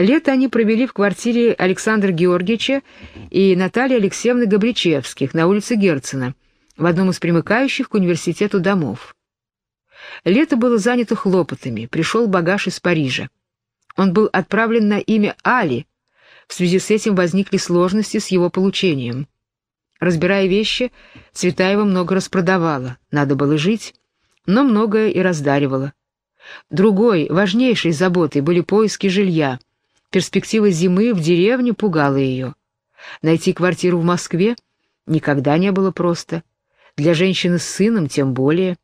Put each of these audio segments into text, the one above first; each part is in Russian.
Лето они провели в квартире Александра Георгиевича и Натальи Алексеевны Габричевских на улице Герцена, в одном из примыкающих к университету домов. Лето было занято хлопотами, пришел багаж из Парижа. Он был отправлен на имя Али, в связи с этим возникли сложности с его получением. Разбирая вещи, Цветаева много распродавала, надо было жить, но многое и раздаривала. Другой, важнейшей заботой были поиски жилья — Перспектива зимы в деревне пугала ее. Найти квартиру в Москве никогда не было просто. Для женщины с сыном тем более.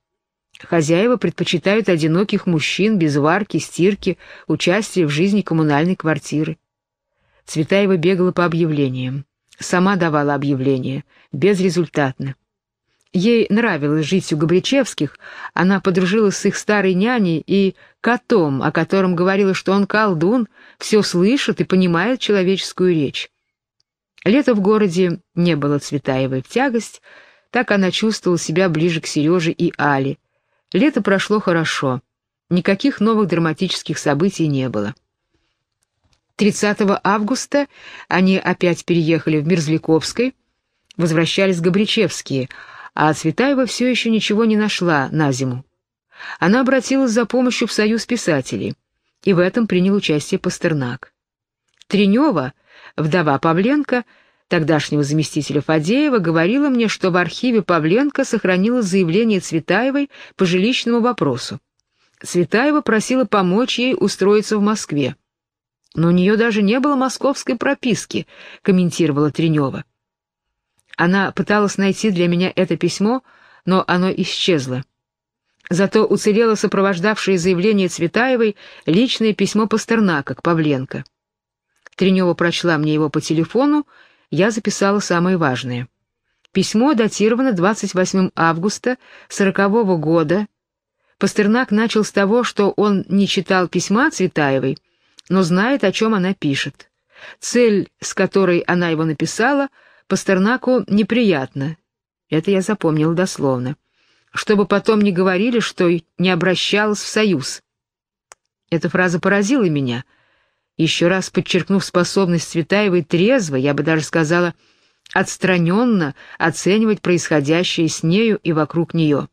Хозяева предпочитают одиноких мужчин без варки, стирки, участия в жизни коммунальной квартиры. Цветаева бегала по объявлениям. Сама давала объявления, безрезультатно. Ей нравилось жить у Габричевских, она подружилась с их старой няней и котом, о котором говорила, что он колдун, все слышит и понимает человеческую речь. Лето в городе не было Цветаевой в тягость, так она чувствовала себя ближе к Сереже и Али. Лето прошло хорошо, никаких новых драматических событий не было. 30 августа они опять переехали в Мерзляковской, возвращались Габричевские — а Цветаева все еще ничего не нашла на зиму. Она обратилась за помощью в Союз писателей, и в этом принял участие Пастернак. Тренева, вдова Павленко, тогдашнего заместителя Фадеева, говорила мне, что в архиве Павленко сохранилось заявление Цветаевой по жилищному вопросу. Цветаева просила помочь ей устроиться в Москве. «Но у нее даже не было московской прописки», — комментировала Тренева. Она пыталась найти для меня это письмо, но оно исчезло. Зато уцелело сопровождавшее заявление Цветаевой личное письмо Пастернака к Павленко. Тренева прочла мне его по телефону, я записала самое важное. Письмо датировано 28 августа 40 -го года. Пастернак начал с того, что он не читал письма Цветаевой, но знает, о чем она пишет. Цель, с которой она его написала — Пастернаку неприятно, это я запомнил дословно, чтобы потом не говорили, что не обращалась в союз. Эта фраза поразила меня, еще раз подчеркнув способность Цветаевой трезво, я бы даже сказала, отстраненно оценивать происходящее с нею и вокруг нее.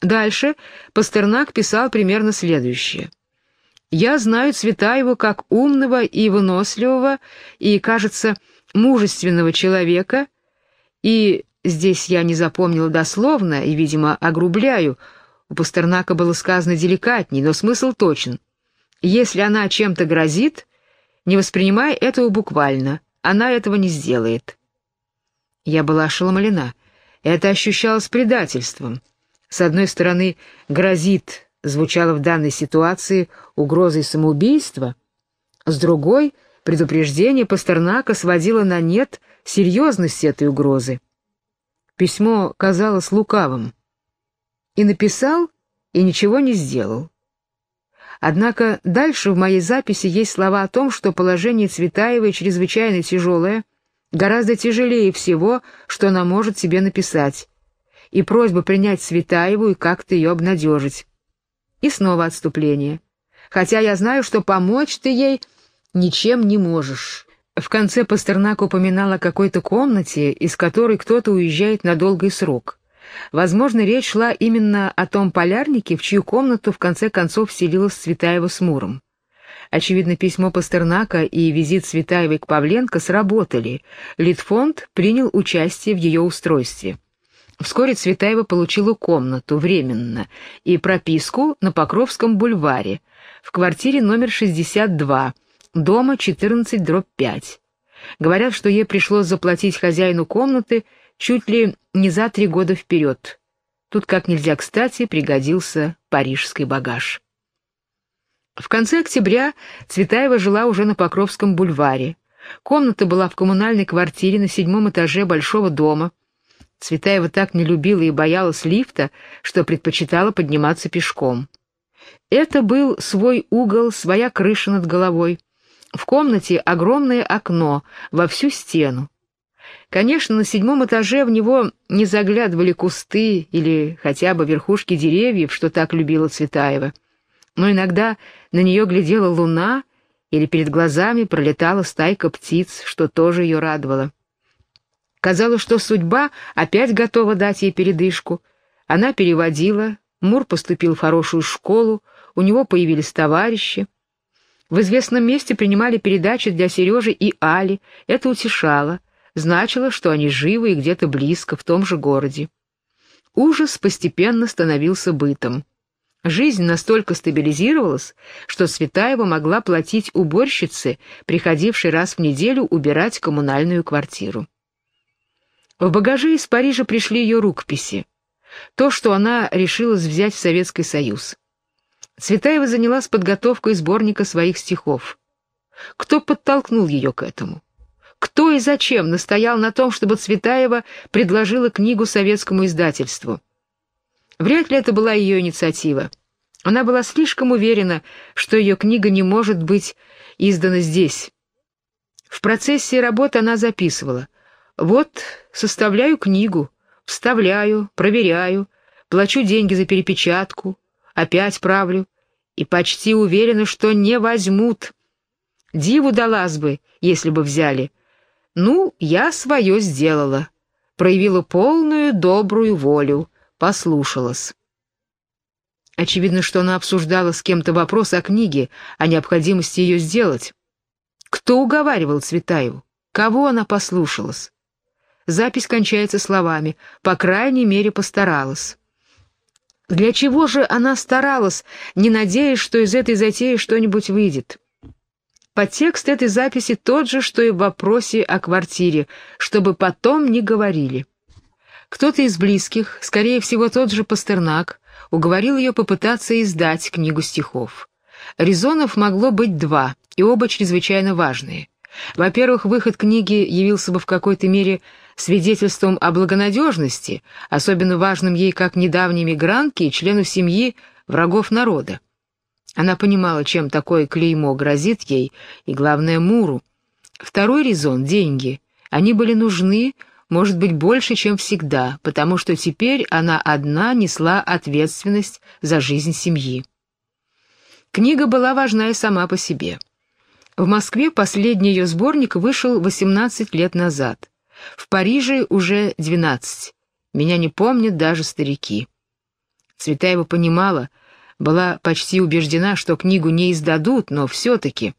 Дальше Пастернак писал примерно следующее. «Я знаю Цветаеву как умного и выносливого, и, кажется, мужественного человека, и здесь я не запомнила дословно и, видимо, огрубляю, у Пастернака было сказано деликатней, но смысл точен. Если она чем-то грозит, не воспринимай этого буквально, она этого не сделает. Я была ошеломлена. Это ощущалось предательством. С одной стороны, «грозит» звучало в данной ситуации угрозой самоубийства, с другой — Предупреждение Пастернака сводило на нет серьезность этой угрозы. Письмо казалось лукавым. И написал, и ничего не сделал. Однако дальше в моей записи есть слова о том, что положение Цветаевой чрезвычайно тяжелое, гораздо тяжелее всего, что она может себе написать, и просьба принять Цветаеву и как-то ее обнадежить. И снова отступление. Хотя я знаю, что помочь ты ей ничем не можешь. В конце Пастернак упоминал о какой-то комнате, из которой кто-то уезжает на долгий срок. Возможно, речь шла именно о том полярнике, в чью комнату в конце концов вселилась Цветаева с Муром. Очевидно, письмо Пастернака и визит Цветаевой к Павленко сработали. Литфонд принял участие в ее устройстве. Вскоре Цветаева получила комнату временно и прописку на Покровском бульваре в квартире номер 62 дома 14 дробь 5. Говорят, что ей пришлось заплатить хозяину комнаты чуть ли не за три года вперед. Тут как нельзя кстати пригодился парижский багаж. В конце октября Цветаева жила уже на Покровском бульваре. Комната была в коммунальной квартире на седьмом этаже большого дома. Цветаева так не любила и боялась лифта, что предпочитала подниматься пешком. Это был свой угол, своя крыша над головой. В комнате огромное окно во всю стену. Конечно, на седьмом этаже в него не заглядывали кусты или хотя бы верхушки деревьев, что так любила Цветаева. Но иногда на нее глядела луна, или перед глазами пролетала стайка птиц, что тоже ее радовало. Казалось, что судьба опять готова дать ей передышку. Она переводила, Мур поступил в хорошую школу, у него появились товарищи. В известном месте принимали передачи для Сережи и Али, это утешало, значило, что они живы и где-то близко, в том же городе. Ужас постепенно становился бытом. Жизнь настолько стабилизировалась, что Светаева могла платить уборщице, приходившей раз в неделю убирать коммунальную квартиру. В багаже из Парижа пришли ее рукописи. То, что она решилась взять в Советский Союз. Цветаева занялась подготовкой сборника своих стихов. Кто подтолкнул ее к этому? Кто и зачем настоял на том, чтобы Цветаева предложила книгу советскому издательству? Вряд ли это была ее инициатива. Она была слишком уверена, что ее книга не может быть издана здесь. В процессе работы она записывала. «Вот, составляю книгу, вставляю, проверяю, плачу деньги за перепечатку, опять правлю, и почти уверена, что не возьмут. Диву далась бы, если бы взяли. Ну, я свое сделала, проявила полную добрую волю, послушалась. Очевидно, что она обсуждала с кем-то вопрос о книге, о необходимости ее сделать. Кто уговаривал Цветаеву? Кого она послушалась? Запись кончается словами «по крайней мере постаралась». Для чего же она старалась, не надеясь, что из этой затеи что-нибудь выйдет? Подтекст этой записи тот же, что и в вопросе о квартире, чтобы потом не говорили. Кто-то из близких, скорее всего тот же Пастернак, уговорил ее попытаться издать книгу стихов. Резонов могло быть два, и оба чрезвычайно важные. Во-первых, выход книги явился бы в какой-то мере свидетельством о благонадежности, особенно важным ей как недавней мигрантке и члену семьи врагов народа. Она понимала, чем такое клеймо грозит ей, и, главное, Муру. Второй резон — деньги. Они были нужны, может быть, больше, чем всегда, потому что теперь она одна несла ответственность за жизнь семьи. Книга была важна и сама по себе. В Москве последний ее сборник вышел 18 лет назад. В Париже уже 12. Меня не помнят даже старики. Цветаева понимала, была почти убеждена, что книгу не издадут, но все-таки.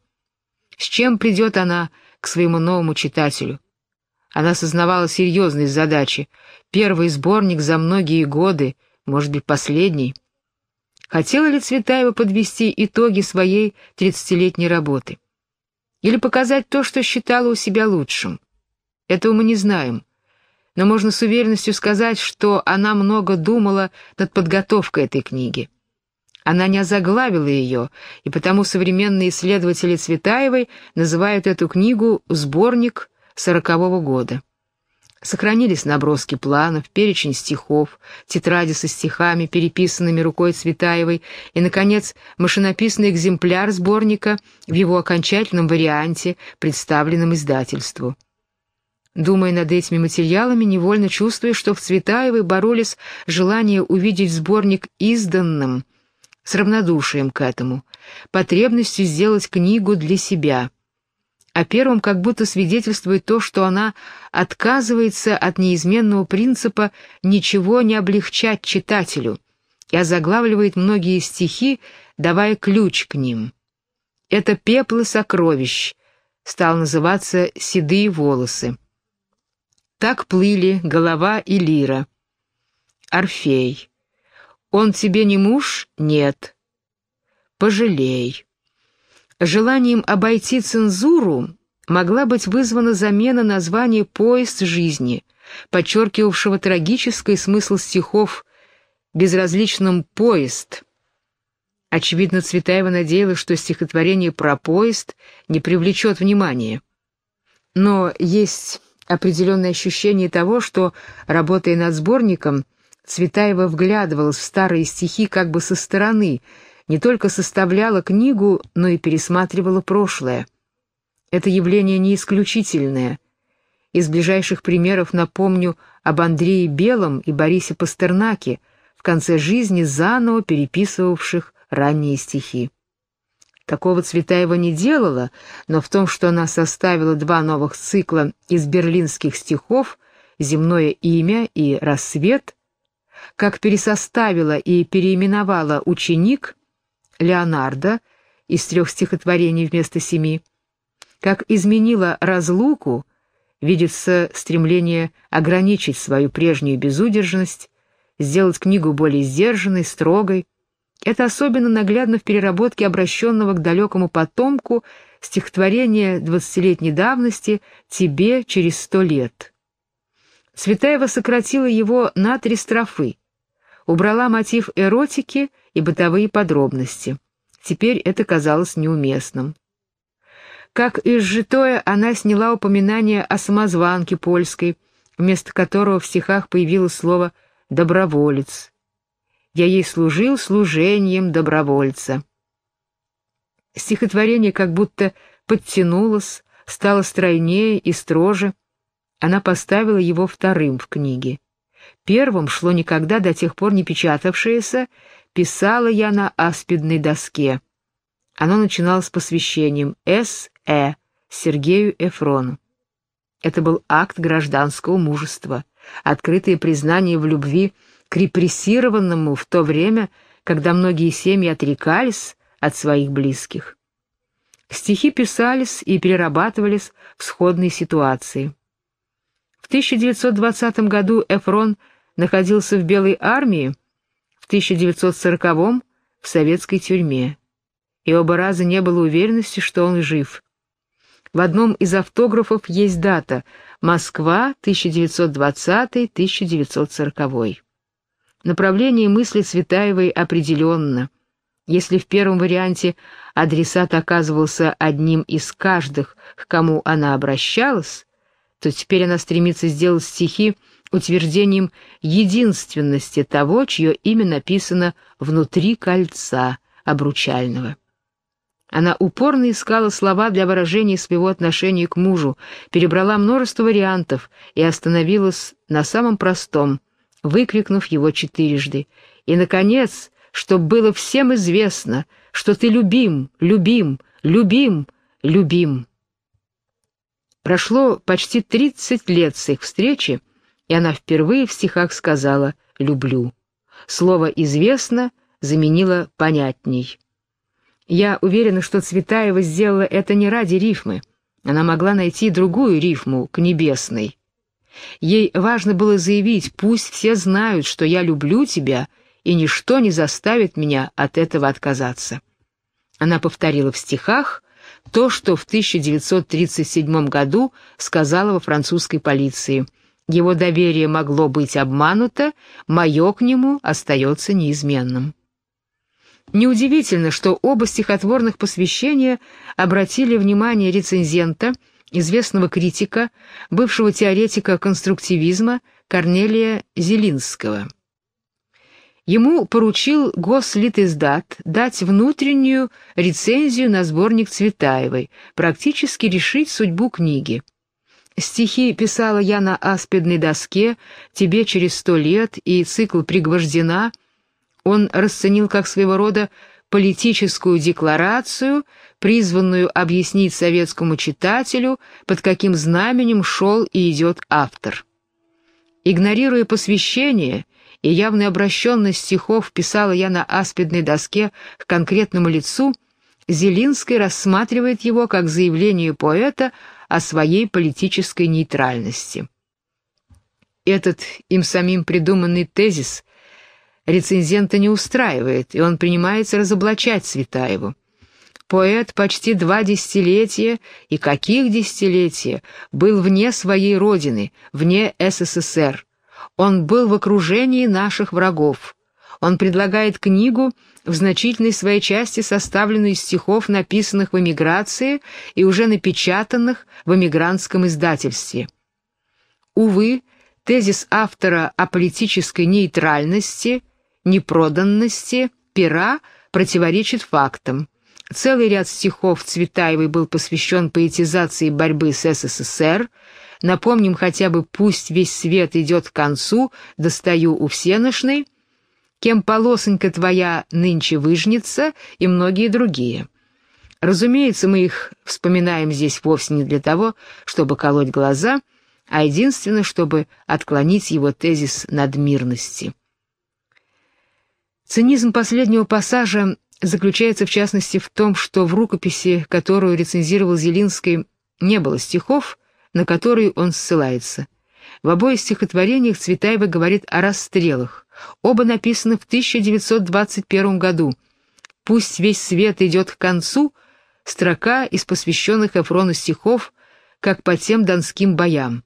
С чем придет она к своему новому читателю? Она сознавала серьезность задачи. Первый сборник за многие годы, может быть, последний. Хотела ли Цветаева подвести итоги своей тридцатилетней работы? Или показать то, что считала у себя лучшим? Этого мы не знаем. Но можно с уверенностью сказать, что она много думала над подготовкой этой книги. Она не озаглавила ее, и потому современные исследователи Цветаевой называют эту книгу «Сборник сорокового года. Сохранились наброски планов, перечень стихов, тетради со стихами, переписанными рукой Цветаевой, и, наконец, машинописный экземпляр сборника в его окончательном варианте, представленном издательству. Думая над этими материалами, невольно чувствуя, что в Цветаевой боролись желание увидеть сборник изданным, с равнодушием к этому, потребностью сделать книгу для себя — о первом как будто свидетельствует то, что она отказывается от неизменного принципа ничего не облегчать читателю и озаглавливает многие стихи, давая ключ к ним. Это «Пеплы сокровищ», стал называться «Седые волосы». Так плыли голова и лира. Орфей. Он тебе не муж? Нет. Пожалей. Желанием обойти цензуру могла быть вызвана замена названия «Поезд жизни», подчеркивавшего трагический смысл стихов безразличным «поезд». Очевидно, Цветаева надеялась, что стихотворение про поезд не привлечет внимания. Но есть определенное ощущение того, что, работая над сборником, Цветаева вглядывалась в старые стихи как бы со стороны — не только составляла книгу, но и пересматривала прошлое. Это явление не исключительное. Из ближайших примеров напомню об Андрее Белом и Борисе Пастернаке, в конце жизни заново переписывавших ранние стихи. Такого Цветаева не делала, но в том, что она составила два новых цикла из берлинских стихов «Земное имя» и «Рассвет», как пересоставила и переименовала ученик Леонардо из трех стихотворений вместо семи, как изменила разлуку, видится стремление ограничить свою прежнюю безудержность, сделать книгу более сдержанной, строгой, это особенно наглядно в переработке обращенного к далекому потомку стихотворения двадцатилетней давности «Тебе через сто лет». Цветаева сократила его на три строфы, убрала мотив эротики и бытовые подробности. Теперь это казалось неуместным. Как изжитое, она сняла упоминание о самозванке польской, вместо которого в стихах появилось слово «доброволец», я ей служил служением добровольца. Стихотворение как будто подтянулось, стало стройнее и строже. Она поставила его вторым в книге. Первым шло никогда до тех пор не печатавшееся «Писала я на аспидной доске». Оно начиналось посвящением С.Э. Сергею Эфрону. Это был акт гражданского мужества, открытое признание в любви к репрессированному в то время, когда многие семьи отрекались от своих близких. Стихи писались и перерабатывались в сходной ситуации. В 1920 году Эфрон находился в Белой армии, в 1940 в советской тюрьме, и оба раза не было уверенности, что он жив. В одном из автографов есть дата «Москва, 1920-1940». Направление мысли Цветаевой определенно. Если в первом варианте адресат оказывался одним из каждых, к кому она обращалась, то теперь она стремится сделать стихи утверждением единственности того, чье имя написано внутри кольца обручального. Она упорно искала слова для выражения своего отношения к мужу, перебрала множество вариантов и остановилась на самом простом — выкрикнув его четырежды. И, наконец, чтоб было всем известно, что ты любим, любим, любим, любим. Прошло почти тридцать лет с их встречи, и она впервые в стихах сказала «люблю». Слово «известно» заменило «понятней». Я уверена, что Цветаева сделала это не ради рифмы. Она могла найти другую рифму к небесной. Ей важно было заявить, пусть все знают, что я люблю тебя, и ничто не заставит меня от этого отказаться. Она повторила в стихах то, что в 1937 году сказала во французской полиции. Его доверие могло быть обмануто, мое к нему остается неизменным. Неудивительно, что оба стихотворных посвящения обратили внимание рецензента – известного критика, бывшего теоретика конструктивизма Корнелия Зелинского. Ему поручил Гослитиздат дать внутреннюю рецензию на сборник Цветаевой, практически решить судьбу книги. Стихи писала я на аспидной доске «Тебе через сто лет» и цикл «Пригвождена» он расценил как своего рода политическую декларацию, призванную объяснить советскому читателю, под каким знаменем шел и идет автор. Игнорируя посвящение и явную обращенность стихов писала я на аспидной доске к конкретному лицу, Зелинский рассматривает его как заявление поэта о своей политической нейтральности. Этот им самим придуманный тезис рецензента не устраивает, и он принимается разоблачать Цветаеву. Поэт почти два десятилетия, и каких десятилетия, был вне своей родины, вне СССР. Он был в окружении наших врагов. Он предлагает книгу, в значительной своей части составленную из стихов, написанных в эмиграции и уже напечатанных в эмигрантском издательстве. Увы, тезис автора о политической нейтральности – непроданности пера противоречит фактам. Целый ряд стихов Цветаевой был посвящен поэтизации борьбы с СССР. Напомним хотя бы «Пусть весь свет идет к концу, достаю у всеношной», «Кем полосонька твоя нынче выжнется» и многие другие. Разумеется, мы их вспоминаем здесь вовсе не для того, чтобы колоть глаза, а единственно, чтобы отклонить его тезис надмирности. Цинизм последнего пассажа заключается в частности в том, что в рукописи, которую рецензировал Зелинский, не было стихов, на которые он ссылается. В обоих стихотворениях Цветаева говорит о расстрелах. Оба написаны в 1921 году. «Пусть весь свет идет к концу» — строка из посвященных Эфрону стихов, как по тем донским боям.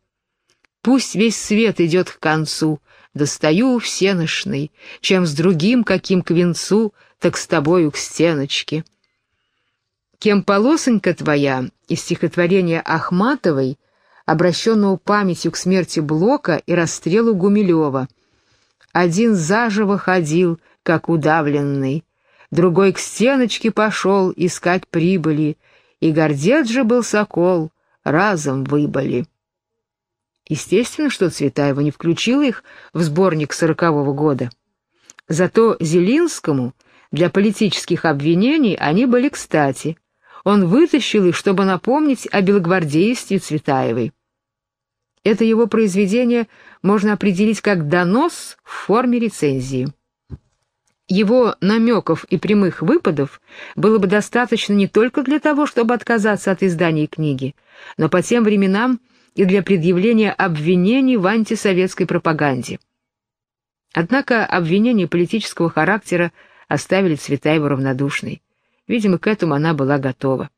«Пусть весь свет идет к концу, достаю всеношный, чем с другим каким к венцу, так с тобою к стеночке». Кем полосонька твоя из стихотворения Ахматовой — обращенного памятью к смерти Блока и расстрелу Гумилева. Один заживо ходил, как удавленный, другой к стеночке пошел искать прибыли, и гордец же был сокол, разом выбыли. Естественно, что Цветаева не включила их в сборник сорокового года. Зато Зелинскому для политических обвинений они были кстати. Он вытащил их, чтобы напомнить о белогвардействе Цветаевой. Это его произведение можно определить как донос в форме рецензии. Его намеков и прямых выпадов было бы достаточно не только для того, чтобы отказаться от издания книги, но по тем временам и для предъявления обвинений в антисоветской пропаганде. Однако обвинения политического характера оставили Цветаеву равнодушной. Видимо, к этому она была готова.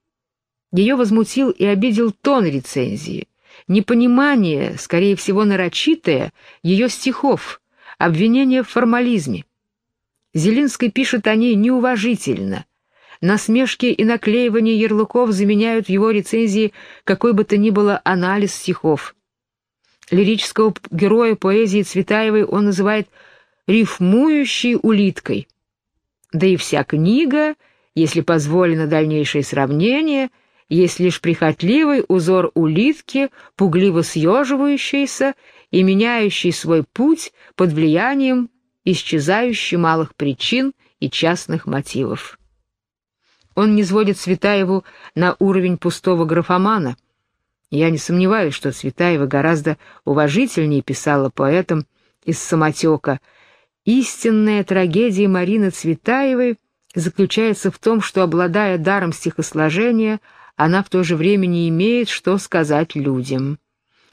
Ее возмутил и обидел тон рецензии, непонимание, скорее всего нарочитое, ее стихов, обвинение в формализме. Зелинский пишет о ней неуважительно. Насмешки и наклеивание ярлыков заменяют в его рецензии какой бы то ни было анализ стихов. Лирического героя поэзии Цветаевой он называет «рифмующей улиткой». Да и вся книга, если позволено дальнейшее сравнение, есть лишь прихотливый узор улитки, пугливо съеживающийся и меняющий свой путь под влиянием исчезающих малых причин и частных мотивов. Он не сводит Цветаеву на уровень пустого графомана. Я не сомневаюсь, что Цветаева гораздо уважительнее писала поэтам из самотека. Истинная трагедия Марины Цветаевой заключается в том, что, обладая даром стихосложения, она в то же время не имеет, что сказать людям.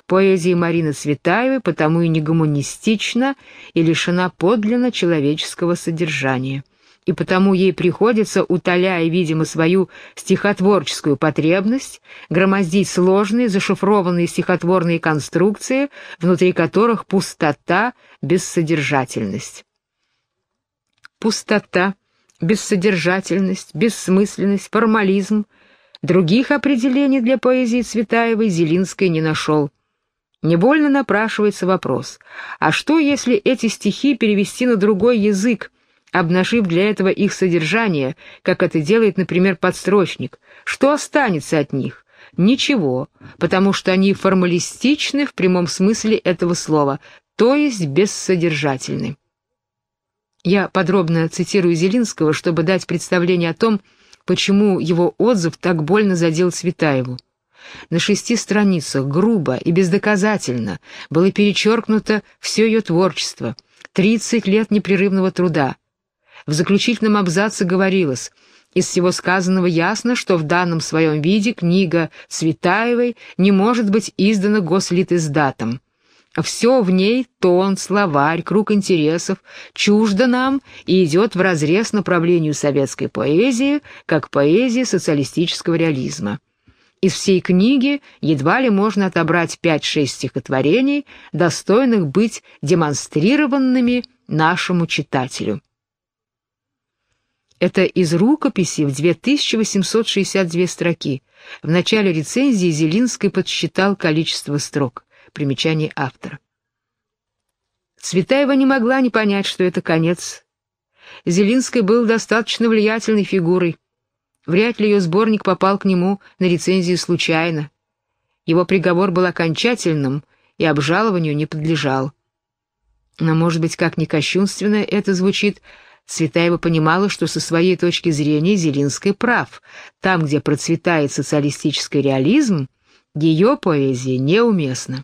Поэзия Марины Цветаевой потому и не гуманистична и лишена подлинно человеческого содержания. И потому ей приходится, утоляя, видимо, свою стихотворческую потребность, громоздить сложные, зашифрованные стихотворные конструкции, внутри которых пустота, бессодержательность. Пустота, бессодержательность, бессмысленность, формализм — Других определений для поэзии Цветаевой Зелинской не нашел. Не больно напрашивается вопрос, а что, если эти стихи перевести на другой язык, обнажив для этого их содержание, как это делает, например, подстрочник? Что останется от них? Ничего, потому что они формалистичны в прямом смысле этого слова, то есть бессодержательны. Я подробно цитирую Зелинского, чтобы дать представление о том, почему его отзыв так больно задел Цветаеву. На шести страницах грубо и бездоказательно было перечеркнуто все ее творчество, 30 лет непрерывного труда. В заключительном абзаце говорилось, из всего сказанного ясно, что в данном своем виде книга Цветаевой не может быть издана гослитиздатом. Все в ней, тон, словарь, круг интересов, чуждо нам и идет вразрез направлению советской поэзии, как поэзии социалистического реализма. Из всей книги едва ли можно отобрать 5-6 стихотворений, достойных быть демонстрированными нашему читателю. Это из рукописи в 2862 строки. В начале рецензии Зелинский подсчитал количество строк. Примечание автора. Цветаева не могла не понять, что это конец. Зелинский был достаточно влиятельной фигурой. Вряд ли ее сборник попал к нему на рецензию случайно. Его приговор был окончательным и обжалованию не подлежал. Но, может быть, как ни кощунственно это звучит, Цветаева понимала, что со своей точки зрения Зелинский прав. Там, где процветает социалистический реализм, ее поэзия неуместна.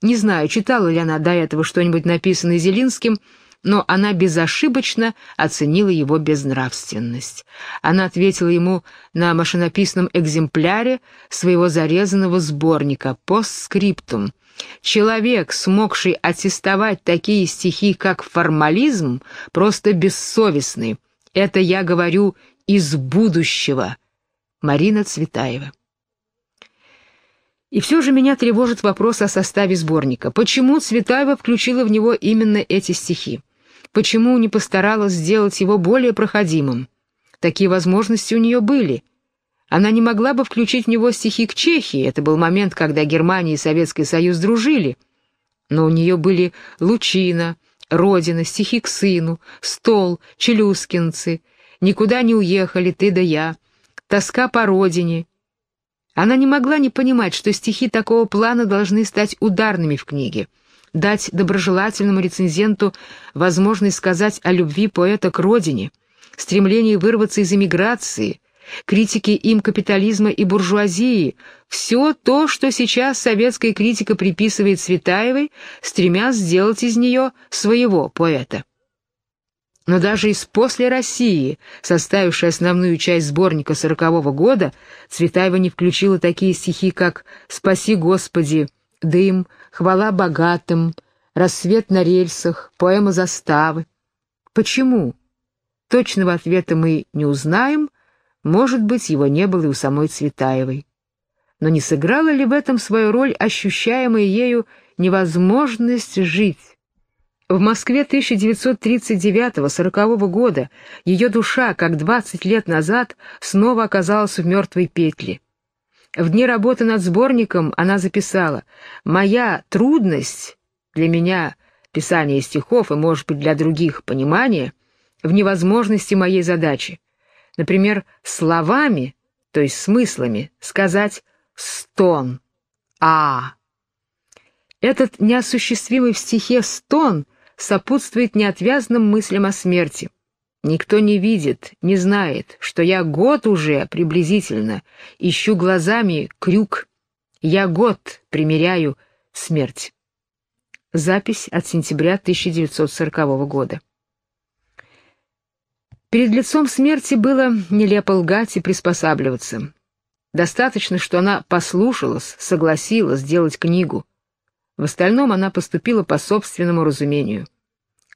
Не знаю, читала ли она до этого что-нибудь написанное Зелинским, но она безошибочно оценила его безнравственность. Она ответила ему на машинописном экземпляре своего зарезанного сборника «Постскриптум». Человек, смогший аттестовать такие стихи, как формализм, просто бессовестный. Это я говорю из будущего. Марина Цветаева. И все же меня тревожит вопрос о составе сборника. Почему Цветаева включила в него именно эти стихи? Почему не постаралась сделать его более проходимым? Такие возможности у нее были. Она не могла бы включить в него стихи к Чехии, это был момент, когда Германия и Советский Союз дружили. Но у нее были «Лучина», «Родина», стихи к сыну, «Стол», «Челюскинцы», «Никуда не уехали, ты да я», «Тоска по родине». Она не могла не понимать, что стихи такого плана должны стать ударными в книге дать доброжелательному рецензенту возможность сказать о любви поэта к родине, стремлении вырваться из эмиграции, критике им капитализма и буржуазии, все то, что сейчас советская критика приписывает Светаевой, стремясь сделать из нее своего поэта. Но даже из «После России», составившей основную часть сборника сорокового года, Цветаева не включила такие стихи, как «Спаси Господи», «Дым», «Хвала богатым», «Рассвет на рельсах», поэма «Заставы». Почему? Точного ответа мы не узнаем, может быть, его не было и у самой Цветаевой. Но не сыграла ли в этом свою роль ощущаемая ею невозможность жить? В Москве 1939-40 года ее душа, как 20 лет назад, снова оказалась в мертвой петле. В дни работы над сборником она записала «Моя трудность для меня писание стихов и, может быть, для других понимание в невозможности моей задачи. Например, словами, то есть смыслами, сказать «стон», «а». Этот неосуществимый в стихе «стон» сопутствует неотвязным мыслям о смерти. Никто не видит, не знает, что я год уже приблизительно ищу глазами крюк. Я год примеряю смерть. Запись от сентября 1940 года. Перед лицом смерти было нелепо лгать и приспосабливаться. Достаточно, что она послушалась, согласилась сделать книгу. В остальном она поступила по собственному разумению.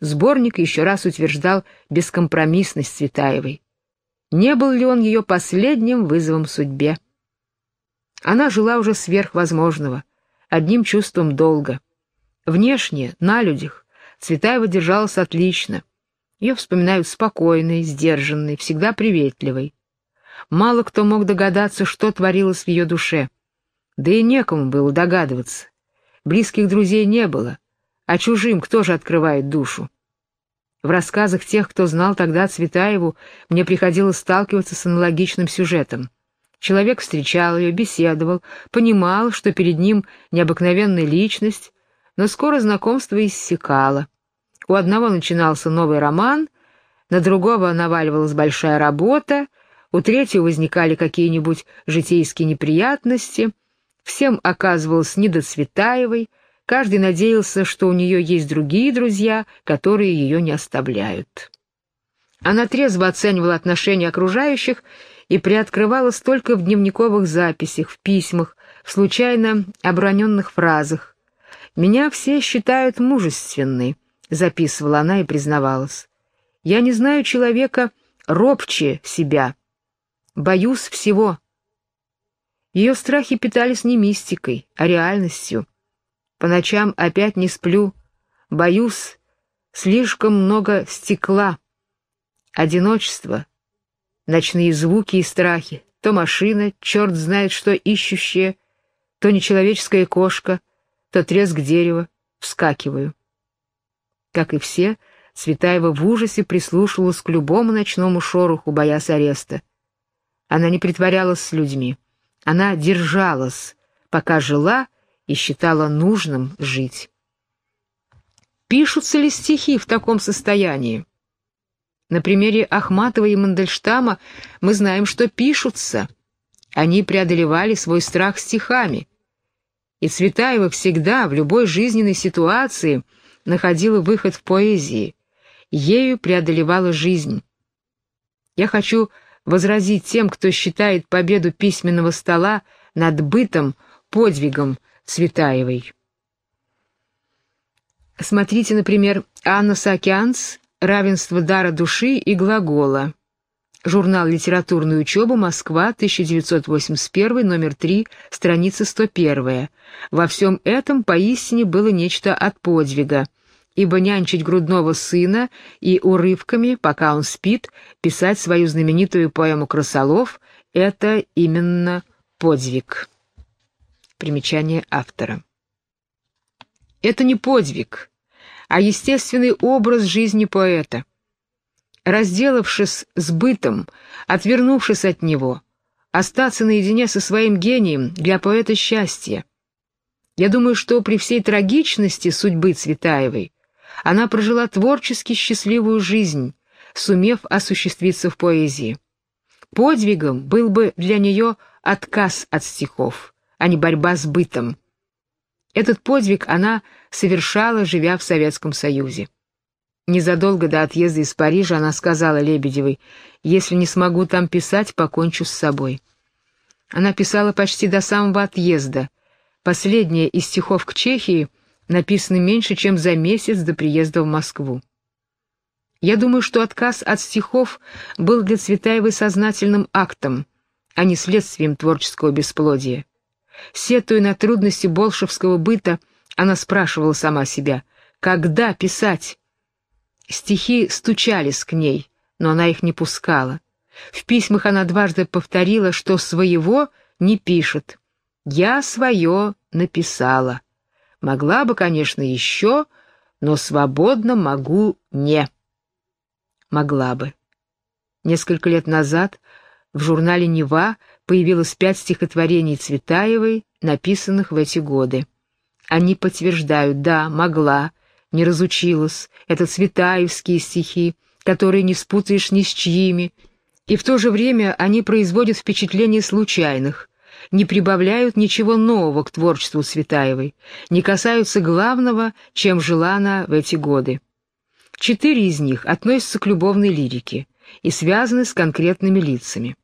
Сборник еще раз утверждал бескомпромиссность Цветаевой. Не был ли он ее последним вызовом судьбе? Она жила уже сверхвозможного, одним чувством долга. Внешне, на людях, Цветаева держалась отлично. Ее вспоминают спокойной, сдержанной, всегда приветливой. Мало кто мог догадаться, что творилось в ее душе. Да и некому было догадываться. Близких друзей не было, а чужим кто же открывает душу? В рассказах тех, кто знал тогда Цветаеву, мне приходилось сталкиваться с аналогичным сюжетом. Человек встречал ее, беседовал, понимал, что перед ним необыкновенная личность, но скоро знакомство иссякало. У одного начинался новый роман, на другого наваливалась большая работа, у третьего возникали какие-нибудь житейские неприятности, всем оказывалось не до Цветаевой, Каждый надеялся, что у нее есть другие друзья, которые ее не оставляют. Она трезво оценивала отношения окружающих и приоткрывалась только в дневниковых записях, в письмах, в случайно оброненных фразах. «Меня все считают мужественной», — записывала она и признавалась. «Я не знаю человека робче себя. Боюсь всего». Ее страхи питались не мистикой, а реальностью — по ночам опять не сплю. Боюсь, слишком много стекла. Одиночество, ночные звуки и страхи. То машина, черт знает что ищущая, то нечеловеческая кошка, то треск дерева. Вскакиваю. Как и все, Цветаева в ужасе прислушивалась к любому ночному шороху, боясь ареста. Она не притворялась с людьми. Она держалась, пока жила и считала нужным жить. Пишутся ли стихи в таком состоянии? На примере Ахматова и Мандельштама мы знаем, что пишутся. Они преодолевали свой страх стихами. И Цветаева всегда, в любой жизненной ситуации, находила выход в поэзии. Ею преодолевала жизнь. Я хочу возразить тем, кто считает победу письменного стола над бытом подвигом Цветаевой. Смотрите, например, Анна Сакянс Равенство дара души и глагола. Журнал «Литературная учеба. Москва. 1981. Номер 3. Страница 101. Во всем этом поистине было нечто от подвига, ибо нянчить грудного сына и урывками, пока он спит, писать свою знаменитую поэму «Красолов» — это именно подвиг. Примечание автора. Это не подвиг, а естественный образ жизни поэта. Разделавшись с бытом, отвернувшись от него, остаться наедине со своим гением для поэта счастье. Я думаю, что при всей трагичности судьбы Цветаевой она прожила творчески счастливую жизнь, сумев осуществиться в поэзии. Подвигом был бы для нее отказ от стихов, а не борьба с бытом. Этот подвиг она совершала, живя в Советском Союзе. Незадолго до отъезда из Парижа она сказала Лебедевой, «Если не смогу там писать, покончу с собой». Она писала почти до самого отъезда. Последняя из стихов к Чехии написаны меньше, чем за месяц до приезда в Москву. Я думаю, что отказ от стихов был для Цветаевой сознательным актом, а не следствием творческого бесплодия. Сетуя на трудности болшевского быта, она спрашивала сама себя, когда писать? Стихи стучались к ней, но она их не пускала. В письмах она дважды повторила, что своего не пишет. «Я свое написала. Могла бы, конечно, еще, но свободно могу не». Могла бы. Несколько лет назад в журнале «Нева» появилось пять стихотворений Цветаевой, написанных в эти годы. Они подтверждают, да, могла, не разучилась, это цветаевские стихи, которые не спутаешь ни с чьими, и в то же время они производят впечатление случайных, не прибавляют ничего нового к творчеству Цветаевой, не касаются главного, чем жила она в эти годы. Четыре из них относятся к любовной лирике и связаны с конкретными лицами.